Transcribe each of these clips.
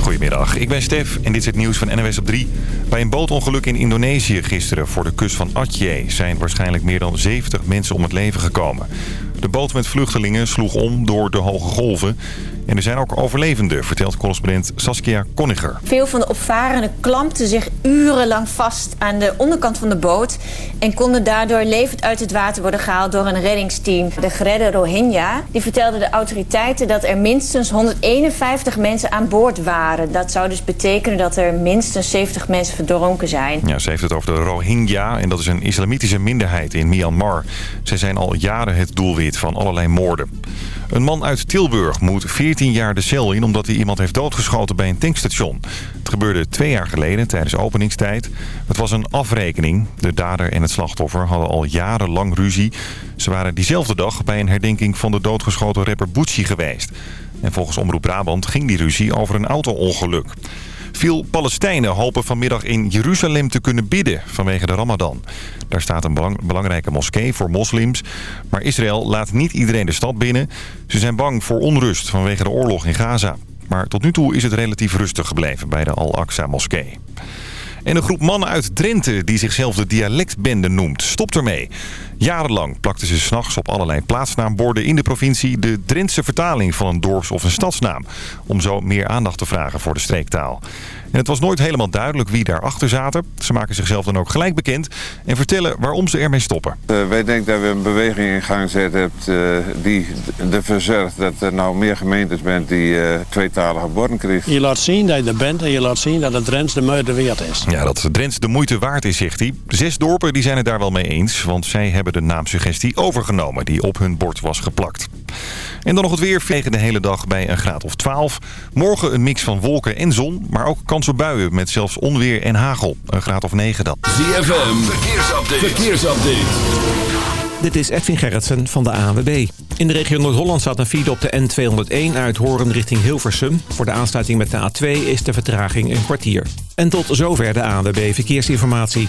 Goedemiddag, ik ben Stef en dit is het nieuws van NWS op 3. Bij een bootongeluk in Indonesië gisteren voor de kust van Aceh... zijn waarschijnlijk meer dan 70 mensen om het leven gekomen. De boot met vluchtelingen sloeg om door de hoge golven. En er zijn ook overlevenden, vertelt correspondent Saskia Konniger. Veel van de opvarenden klampten zich urenlang vast aan de onderkant van de boot... en konden daardoor levend uit het water worden gehaald door een reddingsteam. De geredde Rohingya die vertelden de autoriteiten dat er minstens 151 mensen aan boord waren. Dat zou dus betekenen dat er minstens 70 mensen verdronken zijn. Ja, ze heeft het over de Rohingya en dat is een islamitische minderheid in Myanmar. Zij zijn al jaren het doelwit van allerlei moorden. Een man uit Tilburg moet 14 jaar de cel in omdat hij iemand heeft doodgeschoten bij een tankstation. Het gebeurde twee jaar geleden tijdens openingstijd. Het was een afrekening. De dader en het slachtoffer hadden al jarenlang ruzie. Ze waren diezelfde dag bij een herdenking van de doodgeschoten rapper Bootsy geweest. En volgens Omroep Brabant ging die ruzie over een auto-ongeluk. Veel Palestijnen hopen vanmiddag in Jeruzalem te kunnen bidden vanwege de Ramadan. Daar staat een belangrijke moskee voor moslims. Maar Israël laat niet iedereen de stad binnen. Ze zijn bang voor onrust vanwege de oorlog in Gaza. Maar tot nu toe is het relatief rustig gebleven bij de Al-Aqsa-moskee. En een groep mannen uit Drenthe die zichzelf de dialectbende noemt, stopt ermee. Jarenlang plakten ze s'nachts op allerlei plaatsnaamborden in de provincie... de Drentse vertaling van een dorps- of een stadsnaam. Om zo meer aandacht te vragen voor de streektaal. En het was nooit helemaal duidelijk wie daarachter zaten. Ze maken zichzelf dan ook gelijk bekend en vertellen waarom ze ermee stoppen. Uh, wij denken dat we een beweging in gang zetten hebt, uh, die ervoor zorgt dat er nou meer gemeentes bent die uh, tweetalige borden krijgen. Je laat zien dat je er bent en je laat zien dat het Drents de moeite waard is. Ja, dat Drents de moeite waard is, zegt hij. Zes dorpen die zijn het daar wel mee eens, want zij hebben de naamsuggestie overgenomen die op hun bord was geplakt. En dan nog het weer. Vegen de hele dag bij een graad of 12. Morgen een mix van wolken en zon, maar ook kans op buien met zelfs onweer en hagel. Een graad of 9 dan. ZFM, verkeersupdate. verkeersupdate. Dit is Edwin Gerritsen van de ANWB. In de regio Noord-Holland staat een file op de N201 uit Horen richting Hilversum. Voor de aansluiting met de A2 is de vertraging een kwartier. En tot zover de ANWB Verkeersinformatie.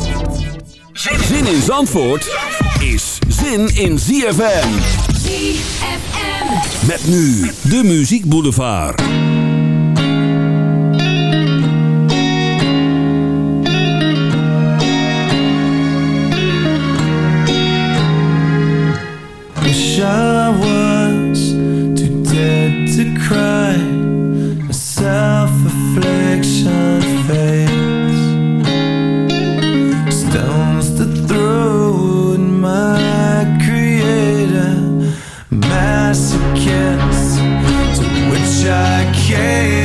Zin in Zandvoort is zin in ZFM. ZFM. Met nu de Muziek Boulevard. Wish I was too dead to cry. A self-affliction fades. Which I cater.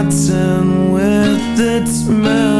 Forgotten with its memories.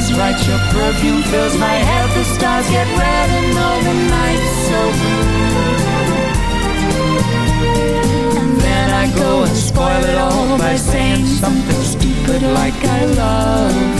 is right, your perfume fills my head, the stars get red and all the night's so. And then I go and spoil it all by saying something stupid like I love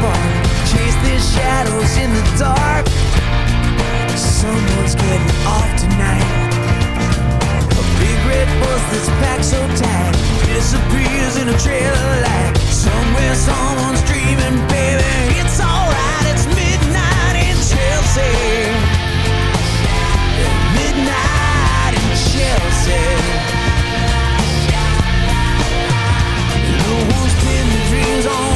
Catch chase their shadows in the dark. Someone's getting off tonight. A big red bus that's packed so tight disappears in a trail of light. Somewhere someone's dreaming, baby. It's alright, it's midnight in Chelsea. Midnight in Chelsea. No one's pinning dreams on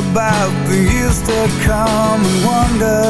that come and got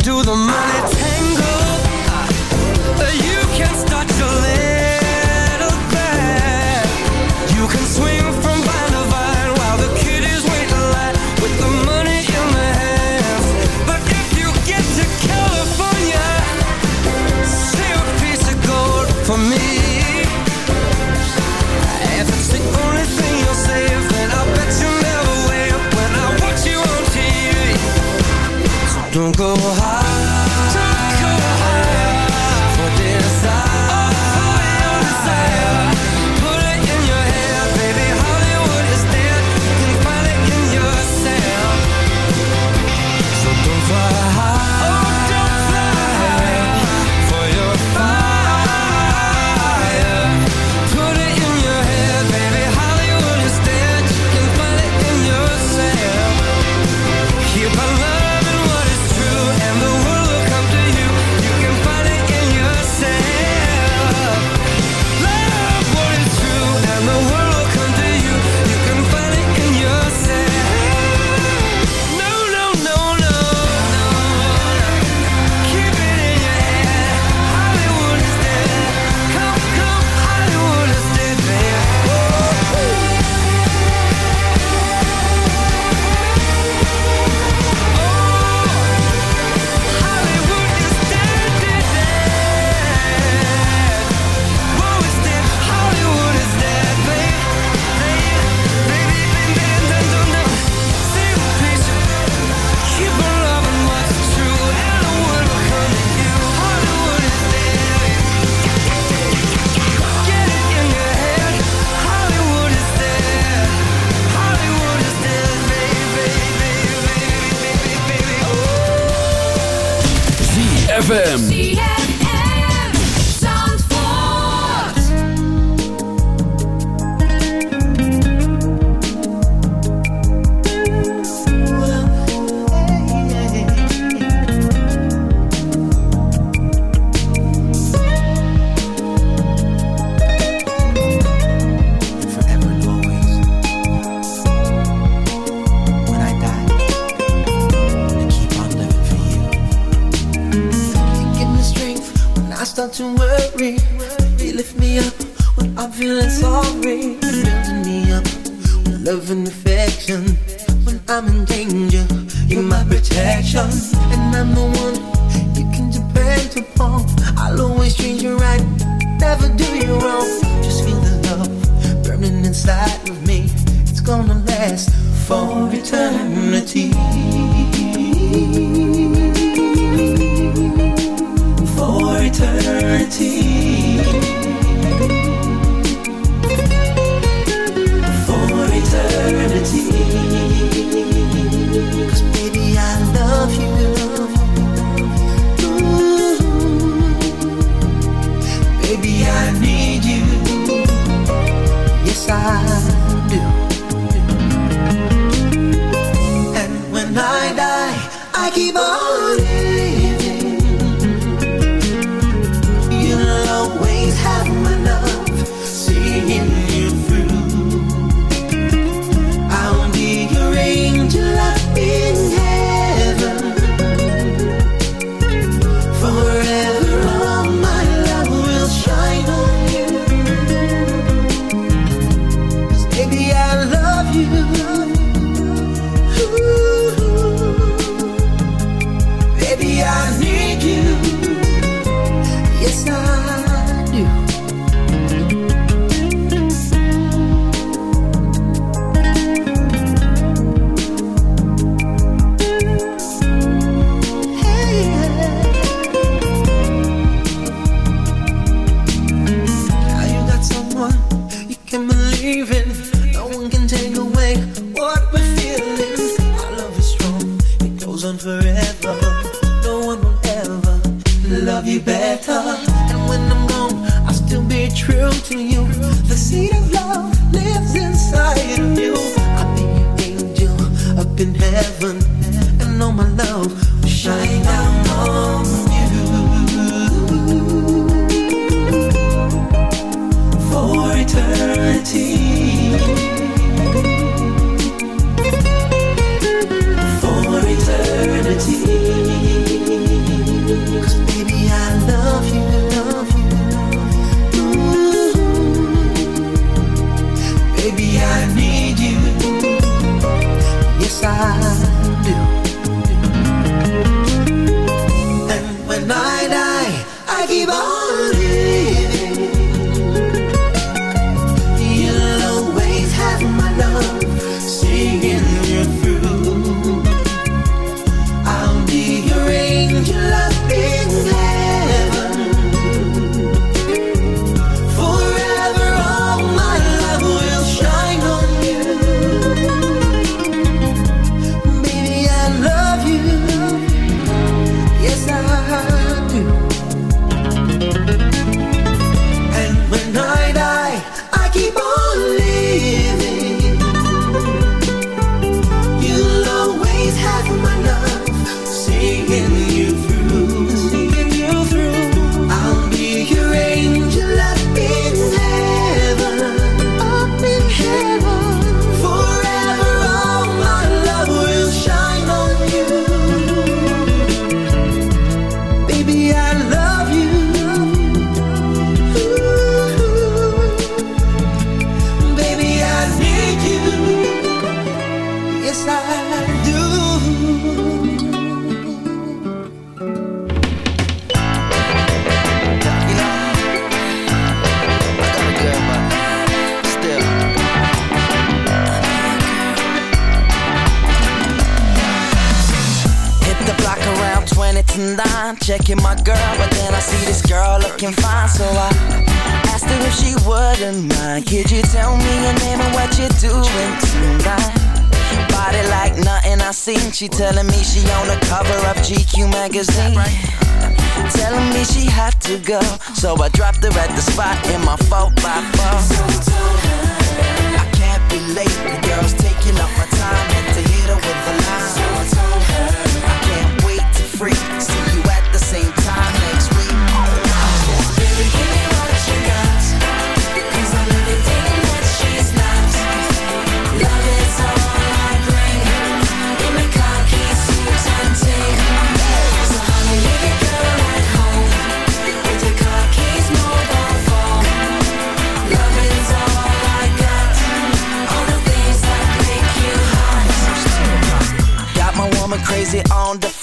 do the money tango. You can start baby, what you're doing tonight? Body like nothing I seen. She telling me she on the cover of GQ magazine. Telling me she had to go, so I dropped her at the spot in my 4 by 4 I can't be late, the girl's taking off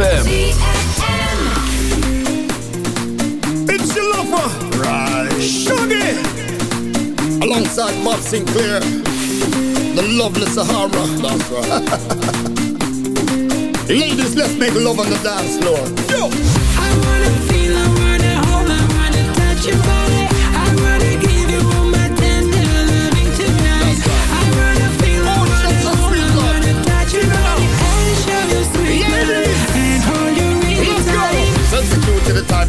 ZFM. It's your lover. Right. Shaggy. Alongside Bob Sinclar. The lovely Sahara. That's right. Ladies, let's make love on the dance floor.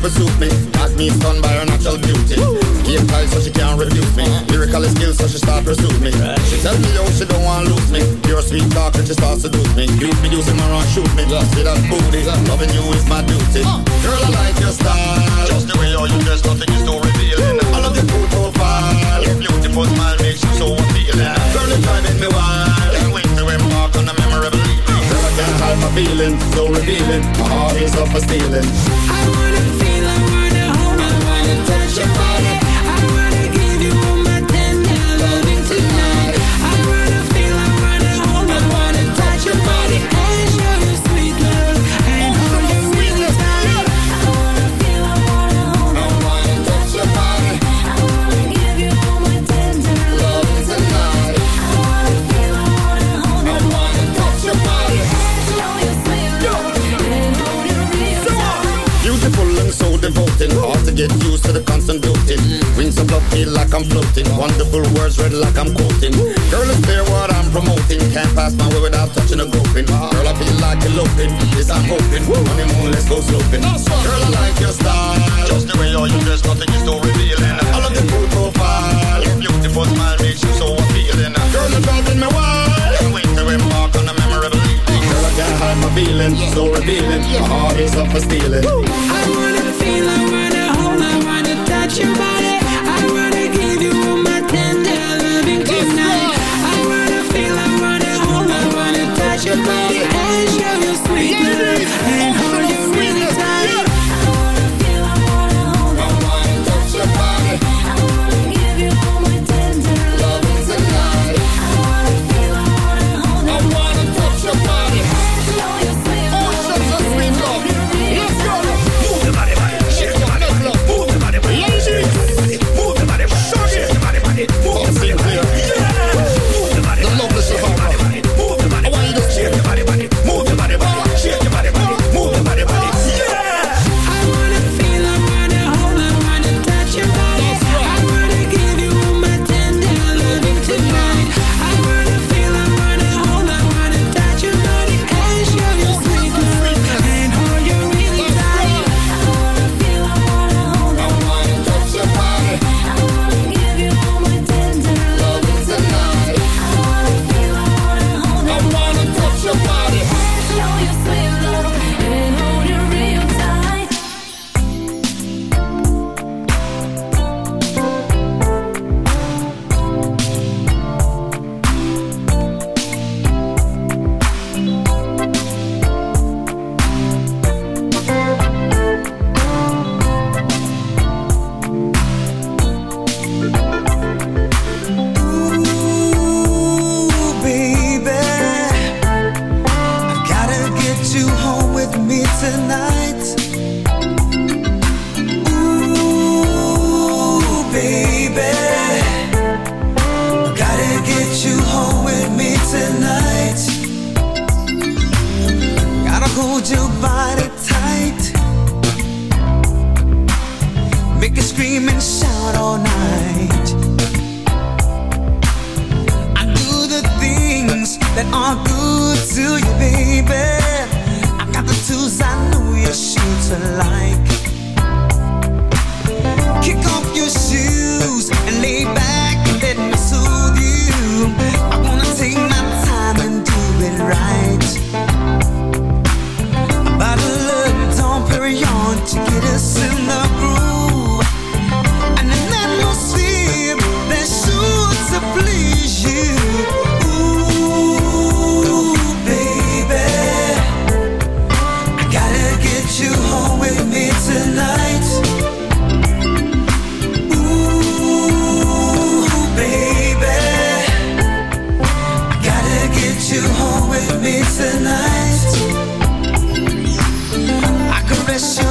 pursue me. Has me stunned by her natural beauty. Game tight so she can't refuse me. Lyrical skills so she start pursuing me. She tells me yo she don't want lose me. Pure sweet talk and she starts seduce me. You be using her and shoot me. Lost see that booty. Loving you is my duty. Girl I like your style. Just the way you dress nothing is too revealing. I love your cool profile. Your beautiful smile makes you so appealing. Girl it's driving me wild. Can't wait to embark on a memorable evening. Girl I can't hide my feelings So revealing. My heart is up for stealing. I wanna feel your body. spread like I'm quoting. Girl, it's clear what I'm promoting. Can't pass my way without touching a groping. Girl, I feel like eloping. Yes, I'm hoping. Honeymoon, let's go sloping. Girl, I like your style. Just the way you're dress, nothing is so revealing. I love the cool profile. Your beautiful smile makes you so appealing. Girl, you're driving me wild. Can't wait to embark on a memorable evening. Girl, I can't hide my feelings, so revealing. Your heart is up for stealing. confesión.